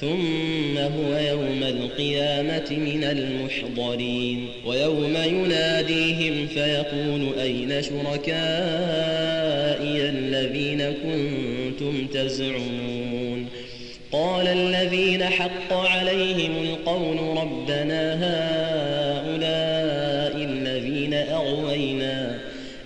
ثم هو يوم القيامة من المحضرين ويوم يناديهم فيقول أين شركائي الذين كنتم تزعمون؟ قال الذين حق عليهم القول ربنا هؤلاء